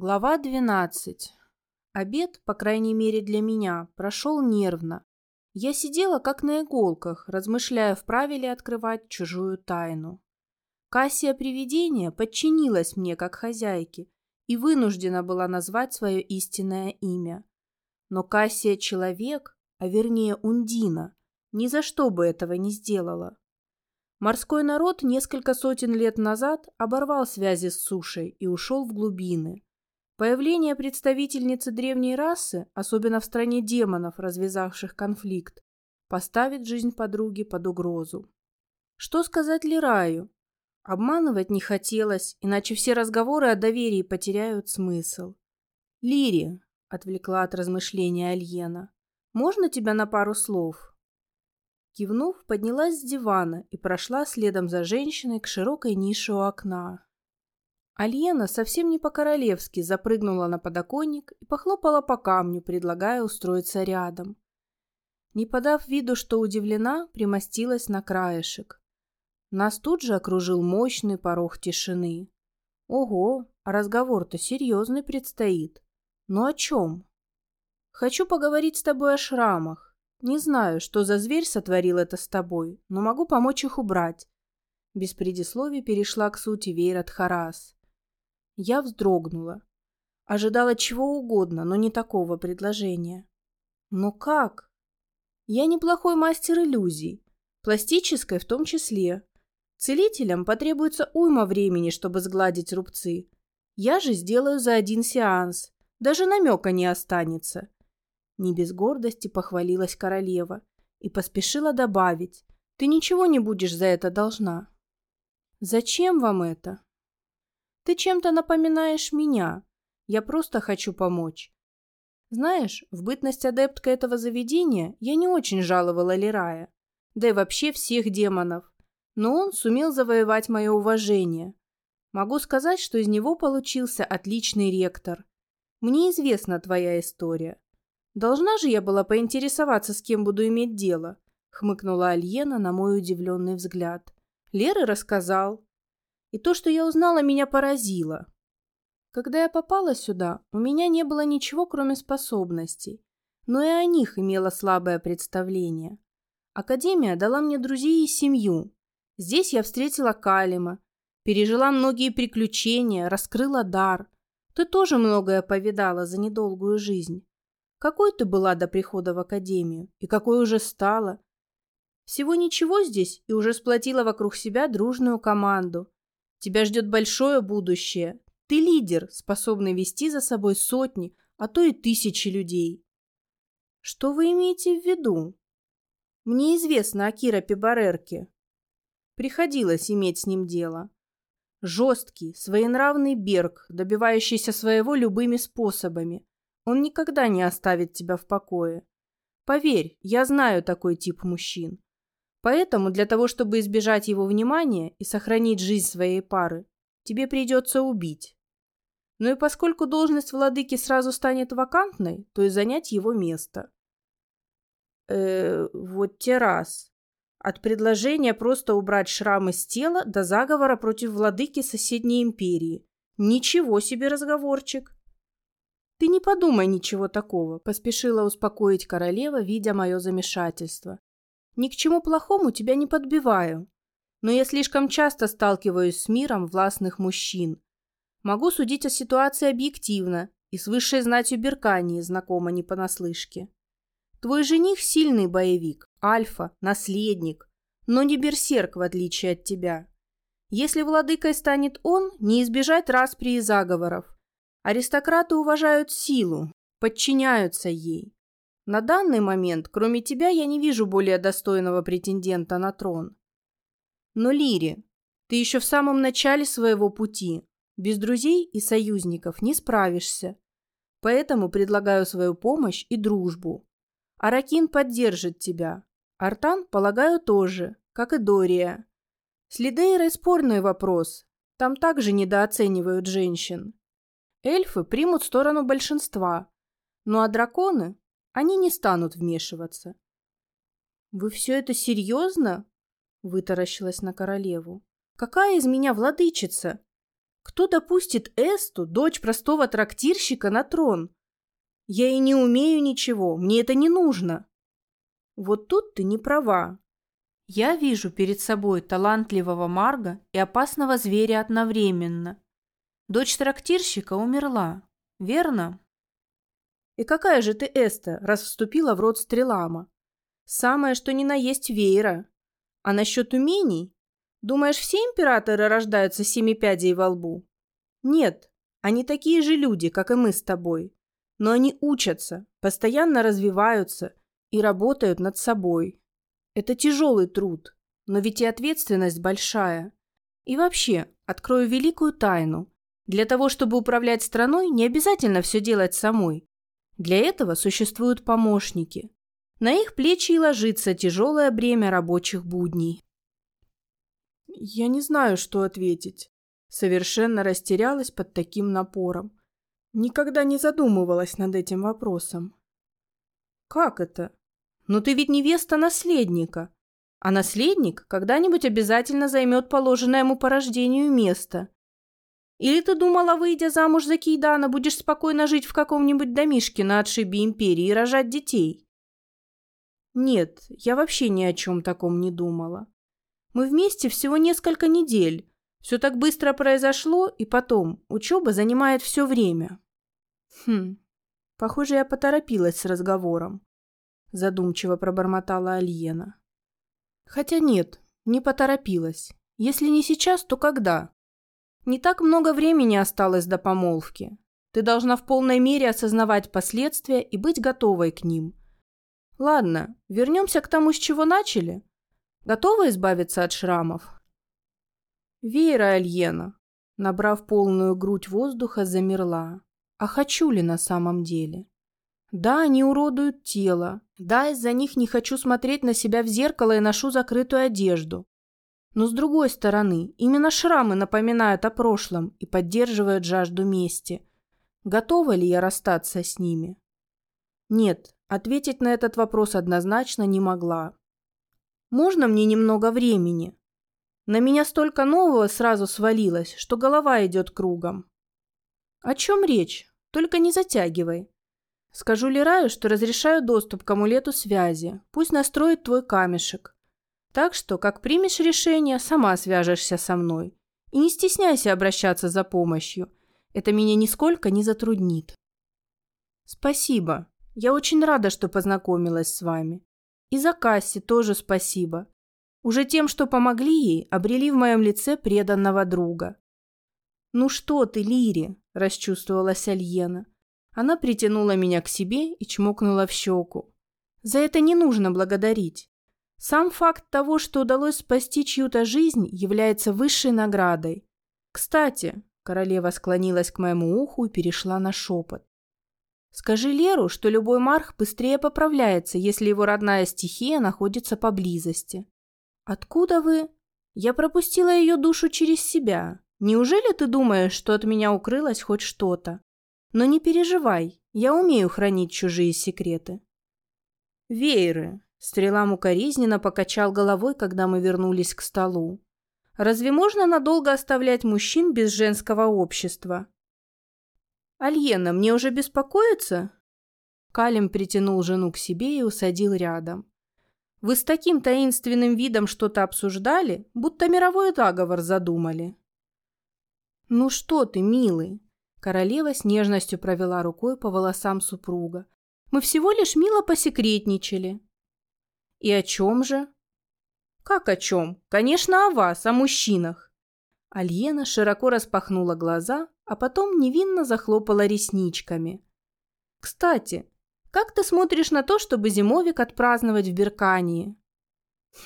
Глава 12. Обед, по крайней мере для меня, прошел нервно. Я сидела как на иголках, размышляя, вправе ли открывать чужую тайну. Кассия Привидения подчинилась мне как хозяйке и вынуждена была назвать свое истинное имя. Но Кассия Человек, а вернее Ундина, ни за что бы этого не сделала. Морской народ несколько сотен лет назад оборвал связи с сушей и ушел в глубины. Появление представительницы древней расы, особенно в стране демонов, развязавших конфликт, поставит жизнь подруги под угрозу. Что сказать Лираю? Обманывать не хотелось, иначе все разговоры о доверии потеряют смысл. «Лири», — отвлекла от размышления Альена, — «можно тебя на пару слов?» Кивнув, поднялась с дивана и прошла следом за женщиной к широкой нише у окна. Альена совсем не по-королевски запрыгнула на подоконник и похлопала по камню, предлагая устроиться рядом. Не подав виду, что удивлена, примостилась на краешек. Нас тут же окружил мощный порог тишины. Ого, разговор-то серьезный предстоит. Но о чем? Хочу поговорить с тобой о шрамах. Не знаю, что за зверь сотворил это с тобой, но могу помочь их убрать. Без предисловий перешла к сути Вейрат Харас. Я вздрогнула. Ожидала чего угодно, но не такого предложения. Но как? Я неплохой мастер иллюзий, пластической в том числе. Целителям потребуется уйма времени, чтобы сгладить рубцы. Я же сделаю за один сеанс. Даже намека не останется. Не без гордости похвалилась королева и поспешила добавить. Ты ничего не будешь за это должна. Зачем вам это? Ты чем-то напоминаешь меня. Я просто хочу помочь. Знаешь, в бытность адепткой этого заведения я не очень жаловала Лирая, да и вообще всех демонов. Но он сумел завоевать мое уважение. Могу сказать, что из него получился отличный ректор. Мне известна твоя история. Должна же я была поинтересоваться, с кем буду иметь дело, хмыкнула Альена на мой удивленный взгляд. Леры рассказал. И то, что я узнала, меня поразило. Когда я попала сюда, у меня не было ничего, кроме способностей, но и о них имела слабое представление. Академия дала мне друзей и семью. Здесь я встретила Калима, пережила многие приключения, раскрыла дар. Ты тоже многое повидала за недолгую жизнь. Какой ты была до прихода в академию и какой уже стала? Всего ничего здесь и уже сплотила вокруг себя дружную команду, Тебя ждет большое будущее. Ты лидер, способный вести за собой сотни, а то и тысячи людей. Что вы имеете в виду? Мне известно о Кира Пибарерке. Приходилось иметь с ним дело. Жесткий, своенравный Берг, добивающийся своего любыми способами. Он никогда не оставит тебя в покое. Поверь, я знаю такой тип мужчин. Поэтому для того, чтобы избежать его внимания и сохранить жизнь своей пары, тебе придется убить. Ну и поскольку должность владыки сразу станет вакантной, то и занять его место. Э, вот те раз. От предложения просто убрать шрамы с тела до заговора против владыки соседней империи. Ничего себе разговорчик. Ты не подумай ничего такого, поспешила успокоить королева, видя мое замешательство. Ни к чему плохому тебя не подбиваю. Но я слишком часто сталкиваюсь с миром властных мужчин. Могу судить о ситуации объективно и с высшей знатью Беркании знакома не понаслышке. Твой жених сильный боевик, альфа, наследник, но не берсерк, в отличие от тебя. Если владыкой станет он, не избежать распри и заговоров. Аристократы уважают силу, подчиняются ей. На данный момент, кроме тебя, я не вижу более достойного претендента на трон. Но, Лири, ты еще в самом начале своего пути. Без друзей и союзников не справишься. Поэтому предлагаю свою помощь и дружбу. Аракин поддержит тебя. Артан, полагаю, тоже, как и Дория. С Лидейрой спорный вопрос. Там также недооценивают женщин. Эльфы примут сторону большинства. Ну а драконы они не станут вмешиваться. «Вы все это серьезно?» — вытаращилась на королеву. «Какая из меня владычица? Кто допустит Эсту, дочь простого трактирщика, на трон? Я и не умею ничего, мне это не нужно. Вот тут ты не права. Я вижу перед собой талантливого Марга и опасного зверя одновременно. Дочь трактирщика умерла, верно? И какая же ты, Эста, раз вступила в род Стрелама? Самое, что ни на есть веера. А насчет умений? Думаешь, все императоры рождаются семи пядей во лбу? Нет, они такие же люди, как и мы с тобой. Но они учатся, постоянно развиваются и работают над собой. Это тяжелый труд, но ведь и ответственность большая. И вообще, открою великую тайну. Для того, чтобы управлять страной, не обязательно все делать самой. Для этого существуют помощники. На их плечи и ложится тяжелое бремя рабочих будней. Я не знаю, что ответить. Совершенно растерялась под таким напором. Никогда не задумывалась над этим вопросом. Как это? Но ты ведь невеста наследника. А наследник когда-нибудь обязательно займет положенное ему по рождению место. Или ты думала, выйдя замуж за Кейдана, будешь спокойно жить в каком-нибудь домишке на отшибе империи и рожать детей? Нет, я вообще ни о чем таком не думала. Мы вместе всего несколько недель. Все так быстро произошло, и потом, учеба занимает все время. Хм, похоже, я поторопилась с разговором задумчиво пробормотала Альена. Хотя нет, не поторопилась. Если не сейчас, то когда? Не так много времени осталось до помолвки. Ты должна в полной мере осознавать последствия и быть готовой к ним. Ладно, вернемся к тому, с чего начали. Готова избавиться от шрамов? Вера Альена, набрав полную грудь воздуха, замерла. А хочу ли на самом деле? Да, они уродуют тело. Да, из-за них не хочу смотреть на себя в зеркало и ношу закрытую одежду. Но с другой стороны, именно шрамы напоминают о прошлом и поддерживают жажду мести. Готова ли я расстаться с ними? Нет, ответить на этот вопрос однозначно не могла. Можно мне немного времени? На меня столько нового сразу свалилось, что голова идет кругом. О чем речь? Только не затягивай. Скажу Лираю, что разрешаю доступ к амулету связи. Пусть настроит твой камешек. Так что, как примешь решение, сама свяжешься со мной. И не стесняйся обращаться за помощью. Это меня нисколько не затруднит. Спасибо. Я очень рада, что познакомилась с вами. И за Касси тоже спасибо. Уже тем, что помогли ей, обрели в моем лице преданного друга. «Ну что ты, Лири?» – расчувствовалась Альена – она притянула меня к себе и чмокнула в щеку. За это не нужно благодарить. Сам факт того, что удалось спасти чью-то жизнь, является высшей наградой. Кстати, королева склонилась к моему уху и перешла на шепот. Скажи Леру, что любой марх быстрее поправляется, если его родная стихия находится поблизости. Откуда вы? Я пропустила ее душу через себя. Неужели ты думаешь, что от меня укрылось хоть что-то? Но не переживай, я умею хранить чужие секреты. Вееры. Стрела укоризненно покачал головой, когда мы вернулись к столу. Разве можно надолго оставлять мужчин без женского общества? Альена, мне уже беспокоиться? Калим притянул жену к себе и усадил рядом. Вы с таким таинственным видом что-то обсуждали, будто мировой договор задумали. Ну что ты, милый, Королева с нежностью провела рукой по волосам супруга. «Мы всего лишь мило посекретничали». «И о чем же?» «Как о чем? Конечно, о вас, о мужчинах». Альена широко распахнула глаза, а потом невинно захлопала ресничками. «Кстати, как ты смотришь на то, чтобы зимовик отпраздновать в Беркании?»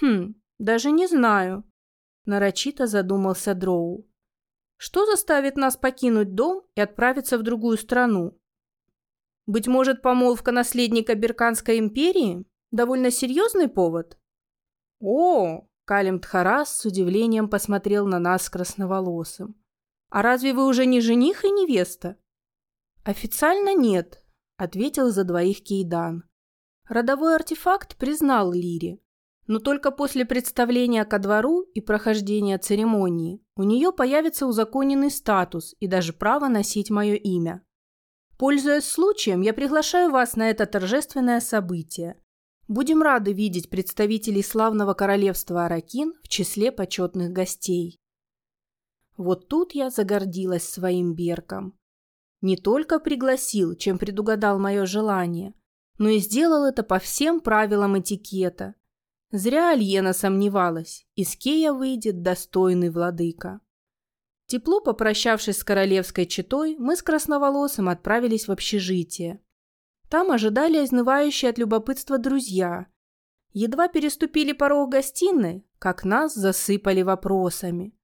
«Хм, даже не знаю», – нарочито задумался Дроу. Что заставит нас покинуть дом и отправиться в другую страну? Быть может, помолвка наследника Берканской империи? Довольно серьезный повод? О, Калим Тхарас с удивлением посмотрел на нас красноволосым. А разве вы уже не жених и невеста? Официально нет, ответил за двоих Кейдан. Родовой артефакт признал Лири, но только после представления ко двору и прохождения церемонии. у нее появится узаконенный статус и даже право носить мое имя. Пользуясь случаем, я приглашаю вас на это торжественное событие. Будем рады видеть представителей славного королевства Аракин в числе почетных гостей. Вот тут я загордилась своим Берком. Не только пригласил, чем предугадал мое желание, но и сделал это по всем правилам этикета. Зря Альена сомневалась, из Кея выйдет достойный владыка. Тепло попрощавшись с королевской четой, мы с красноволосым отправились в общежитие. Там ожидали изнывающие от любопытства друзья. Едва переступили порог гостиной, как нас засыпали вопросами.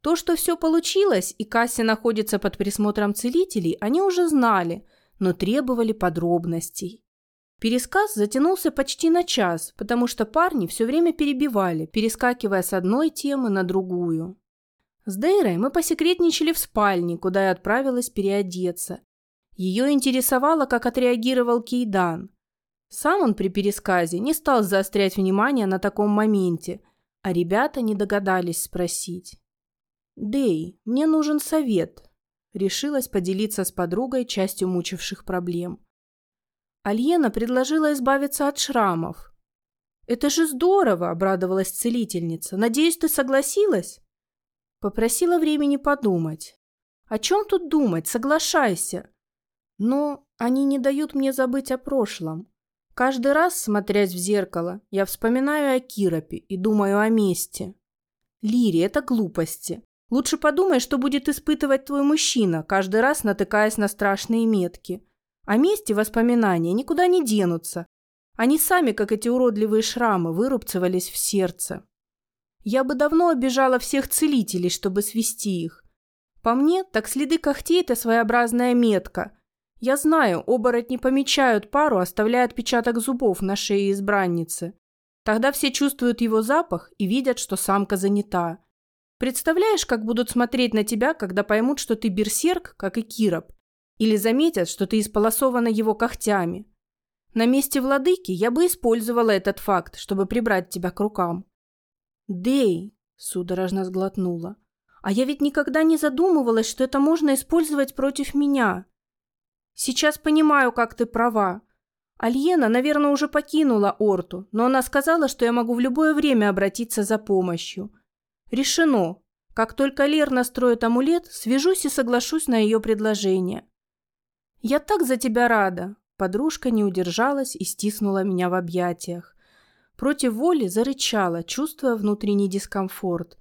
То, что все получилось и Касси находится под присмотром целителей, они уже знали, но требовали подробностей. Пересказ затянулся почти на час, потому что парни все время перебивали, перескакивая с одной темы на другую. С Дейрой мы посекретничали в спальне, куда я отправилась переодеться. Ее интересовало, как отреагировал Кейдан. Сам он при пересказе не стал заострять внимание на таком моменте, а ребята не догадались спросить. «Дэй, мне нужен совет», — решилась поделиться с подругой частью мучивших проблем. Альена предложила избавиться от шрамов. «Это же здорово!» — обрадовалась целительница. «Надеюсь, ты согласилась?» Попросила времени подумать. «О чем тут думать? Соглашайся!» Но они не дают мне забыть о прошлом. Каждый раз, смотрясь в зеркало, я вспоминаю о Киропе и думаю о месте. Лири, это глупости. Лучше подумай, что будет испытывать твой мужчина, каждый раз натыкаясь на страшные метки. О месте воспоминания никуда не денутся. Они сами, как эти уродливые шрамы, вырубцевались в сердце. Я бы давно обижала всех целителей, чтобы свести их. По мне, так следы когтей – это своеобразная метка. Я знаю, оборотни помечают пару, оставляя отпечаток зубов на шее избранницы. Тогда все чувствуют его запах и видят, что самка занята. Представляешь, как будут смотреть на тебя, когда поймут, что ты берсерк, как и Кироп, или заметят, что ты исполосована его когтями. На месте владыки я бы использовала этот факт, чтобы прибрать тебя к рукам. «Дэй!» – судорожно сглотнула. «А я ведь никогда не задумывалась, что это можно использовать против меня. Сейчас понимаю, как ты права. Альена, наверное, уже покинула Орту, но она сказала, что я могу в любое время обратиться за помощью. Решено. Как только Лер настроит амулет, свяжусь и соглашусь на ее предложение. Я так за тебя рада!» Подружка не удержалась и стиснула меня в объятиях. Против воли зарычала, чувствуя внутренний дискомфорт,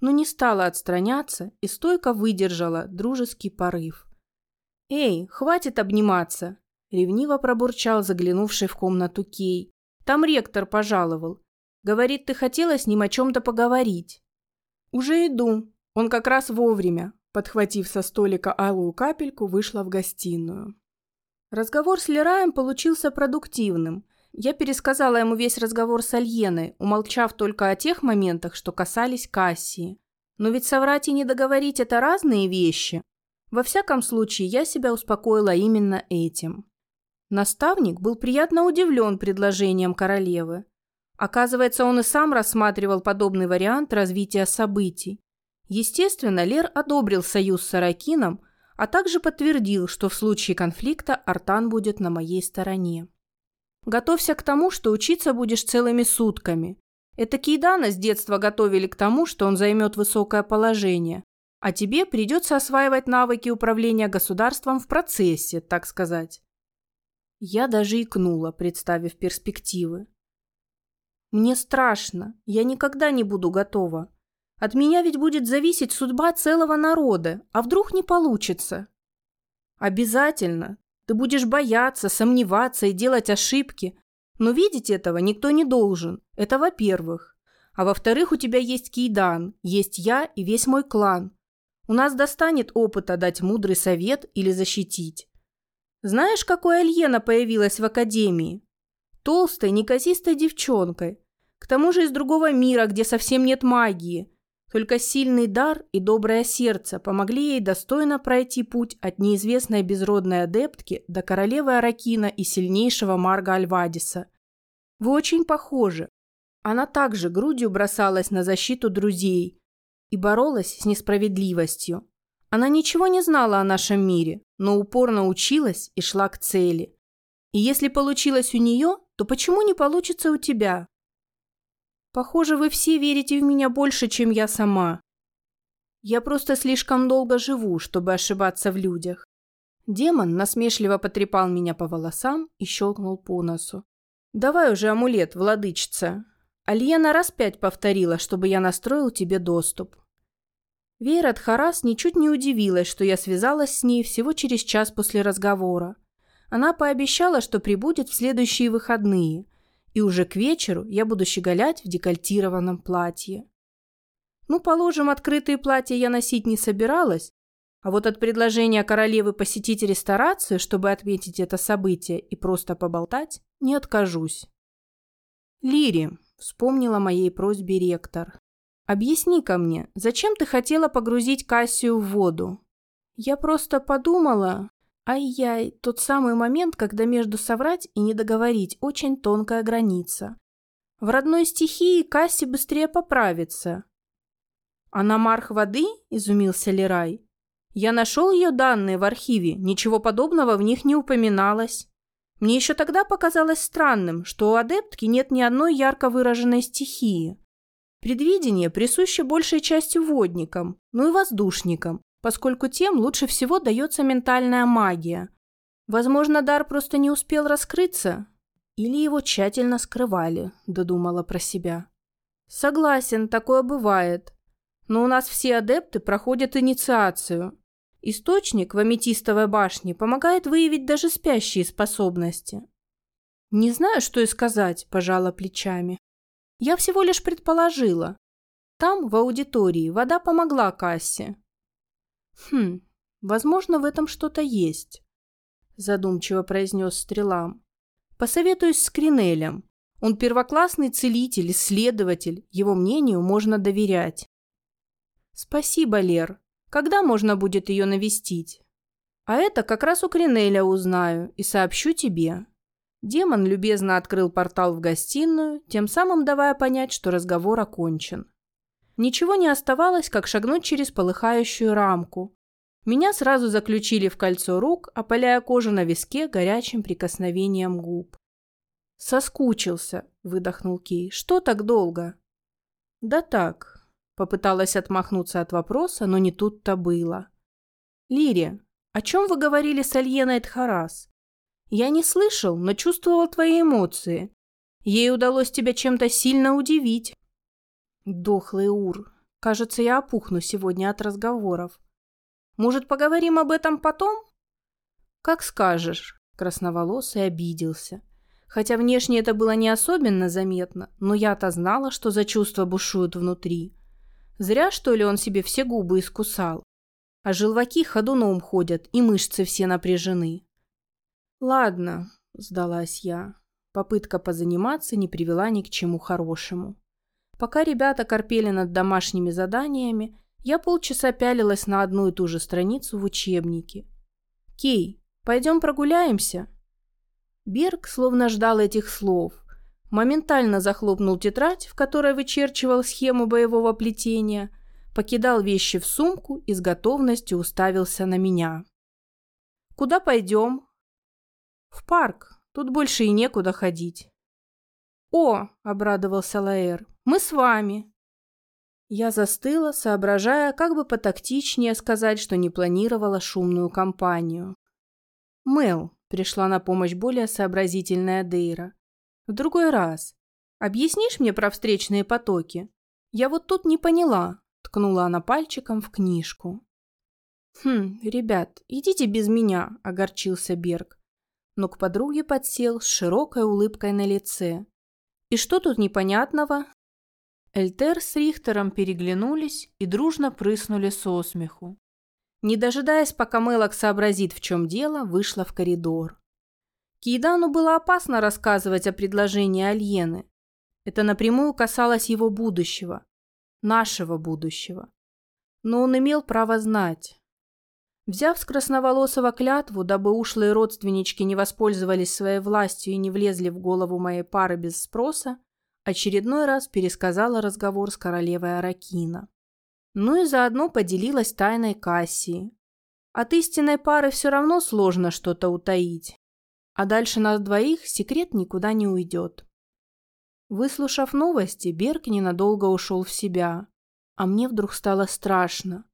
но не стала отстраняться и стойко выдержала дружеский порыв. «Эй, хватит обниматься!» – ревниво пробурчал заглянувший в комнату Кей. «Там ректор пожаловал. Говорит, ты хотела с ним о чем-то поговорить». «Уже иду. Он как раз вовремя», – подхватив со столика алую капельку, вышла в гостиную. Разговор с Лераем получился продуктивным – я пересказала ему весь разговор с Альеной, умолчав только о тех моментах, что касались Кассии. Но ведь соврать и не договорить – это разные вещи. Во всяком случае, я себя успокоила именно этим. Наставник был приятно удивлен предложением королевы. Оказывается, он и сам рассматривал подобный вариант развития событий. Естественно, Лер одобрил союз с Аракином, а также подтвердил, что в случае конфликта Артан будет на моей стороне. Готовься к тому, что учиться будешь целыми сутками. Это Кейдана с детства готовили к тому, что он займет высокое положение. А тебе придется осваивать навыки управления государством в процессе, так сказать. Я даже икнула, представив перспективы. Мне страшно. Я никогда не буду готова. От меня ведь будет зависеть судьба целого народа. А вдруг не получится? Обязательно. Ты будешь бояться, сомневаться и делать ошибки. Но видеть этого никто не должен. Это во-первых. А во-вторых, у тебя есть Кейдан, есть я и весь мой клан. У нас достанет опыта дать мудрый совет или защитить. Знаешь, какой Альена появилась в академии? Толстой, неказистой девчонкой. К тому же из другого мира, где совсем нет магии. Только сильный дар и доброе сердце помогли ей достойно пройти путь от неизвестной безродной адептки до королевы Аракина и сильнейшего Марга Альвадиса. Вы очень похожи. Она также грудью бросалась на защиту друзей. И боролась с несправедливостью. Она ничего не знала о нашем мире, но упорно училась и шла к цели. И если получилось у нее, то почему не получится у тебя? Похоже, вы все верите в меня больше, чем я сама. Я просто слишком долго живу, чтобы ошибаться в людях. Демон насмешливо потрепал меня по волосам и щелкнул по носу. «Давай уже амулет, владычица. Альена раз пять повторила, чтобы я настроил тебе доступ». Вейрат Харас ничуть не удивилась, что я связалась с ней всего через час после разговора. Она пообещала, что прибудет в следующие выходные, и уже к вечеру я буду щеголять в декольтированном платье. Ну, положим, открытые платья я носить не собиралась, а вот от предложения королевы посетить ресторацию, чтобы отметить это событие и просто поболтать, не откажусь. «Лири», — вспомнила моей просьбе ректор, — «объясни-ка мне, зачем ты хотела погрузить Кассию в воду?» «Я просто подумала...» Ай-яй, тот самый момент, когда между соврать и не договорить очень тонкая граница. В родной стихии Касси быстрее поправится. «А на марх воды?» – изумился Лерай. Я нашел ее данные в архиве, ничего подобного в них не упоминалось. Мне еще тогда показалось странным, что у адептки нет ни одной ярко выраженной стихии. Предвидение присуще большей частью водникам, ну и воздушникам, поскольку тем лучше всего дается ментальная магия. Возможно, дар просто не успел раскрыться, или его тщательно скрывали, додумала про себя. Согласен, такое бывает. Но у нас все адепты проходят инициацию, Источник в аметистовой башне помогает выявить даже спящие способности. Не знаю, что и сказать, пожала плечами. Я всего лишь предположила. Там, в аудитории, вода помогла кассе. Хм, возможно, в этом что-то есть, задумчиво произнес Стрелам. Посоветуюсь с Кринелем. Он первоклассный целитель, исследователь, его мнению можно доверять. Спасибо, Лер, когда можно будет ее навестить? А это как раз у Кринеля узнаю и сообщу тебе. Демон любезно открыл портал в гостиную, тем самым давая понять, что разговор окончен. Ничего не оставалось, как шагнуть через полыхающую рамку. Меня сразу заключили в кольцо рук, опаляя кожу на виске горячим прикосновением губ. «Соскучился», — выдохнул Кей. «Что так долго?» «Да так, Попыталась отмахнуться от вопроса, но не тут-то было. «Лири, о чем вы говорили с Альеной Тхарас? Я не слышал, но чувствовал твои эмоции. Ей удалось тебя чем-то сильно удивить». «Дохлый Ур. Кажется, я опухну сегодня от разговоров. Может, поговорим об этом потом?» «Как скажешь», — красноволосый обиделся. Хотя внешне это было не особенно заметно, но я-то знала, что за чувства бушуют внутри. Зря, что ли, он себе все губы искусал. А желваки ходуном ходят, и мышцы все напряжены. Ладно, сдалась я. Попытка позаниматься не привела ни к чему хорошему. Пока ребята корпели над домашними заданиями, я полчаса пялилась на одну и ту же страницу в учебнике. «Кей, пойдем прогуляемся?» Берг словно ждал этих слов, моментально захлопнул тетрадь, в которой вычерчивал схему боевого плетения, покидал вещи в сумку и с готовностью уставился на меня. «Куда пойдем?» «В парк. Тут больше и некуда ходить». «О!» – обрадовался Лаэр. «Мы с вами!» Я застыла, соображая, как бы потактичнее сказать, что не планировала шумную компанию. «Мэл», – пришла на помощь более сообразительная Дейра. В другой раз. Объяснишь мне про встречные потоки? Я вот тут не поняла. Ткнула она пальчиком в книжку. «Хм, ребят, идите без меня», – огорчился Берг. Но к подруге подсел с широкой улыбкой на лице. «И что тут непонятного?» Эльтер с Рихтером переглянулись и дружно прыснули со смеху. Не дожидаясь, пока Мелок сообразит, в чем дело, вышла в коридор. Кейдану было опасно рассказывать о предложении Альены. Это напрямую касалось его будущего, нашего будущего. Но он имел право знать. Взяв с красноволосого клятву, дабы ушлые родственнички не воспользовались своей властью и не влезли в голову моей пары без спроса, очередной раз пересказала разговор с королевой Аракина. Ну и заодно поделилась тайной Кассии. От истинной пары все равно сложно что-то утаить. А дальше нас двоих секрет никуда не уйдет. Выслушав новости, Берг ненадолго ушел в себя. А мне вдруг стало страшно.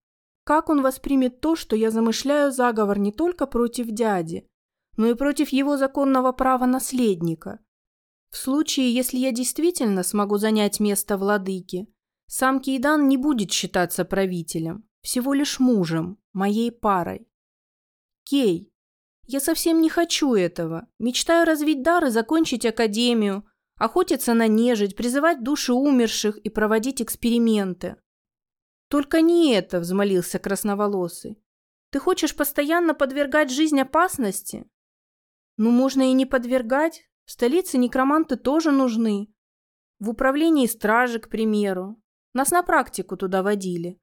Как он воспримет то, что я замышляю заговор не только против дяди, но и против его законного права наследника? В случае, если я действительно смогу занять место владыки, сам Кейдан не будет считаться правителем, всего лишь мужем, моей парой. Кей, я совсем не хочу этого. Мечтаю развить дар и закончить академию, охотиться на нежить, призывать души умерших и проводить эксперименты. Только не это, взмолился красноволосый. Ты хочешь постоянно подвергать жизнь опасности? Ну, можно и не подвергать. В столице некроманты тоже нужны. В управлении стражи, к примеру. Нас на практику туда водили.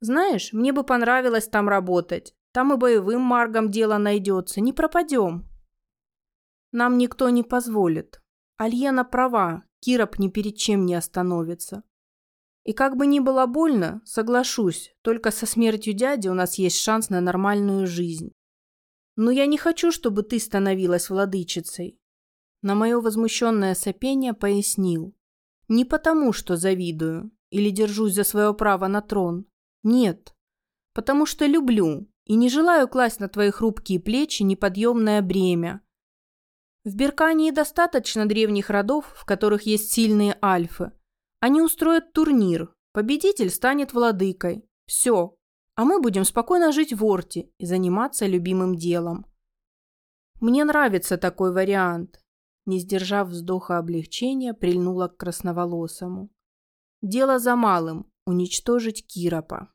Знаешь, мне бы понравилось там работать. Там и боевым маргам дело найдется. Не пропадем. Нам никто не позволит. Альена права. Кироп ни перед чем не остановится. И как бы ни было больно, соглашусь, только со смертью дяди у нас есть шанс на нормальную жизнь. Но я не хочу, чтобы ты становилась владычицей. На мое возмущенное сопение пояснил. Не потому, что завидую или держусь за свое право на трон. Нет. Потому что люблю и не желаю класть на твои хрупкие плечи неподъемное бремя. В Беркании достаточно древних родов, в которых есть сильные альфы. Они устроят турнир. Победитель станет владыкой. Все. А мы будем спокойно жить в Орте и заниматься любимым делом. Мне нравится такой вариант. Не сдержав вздоха облегчения, прильнула к красноволосому. Дело за малым – уничтожить Киропа.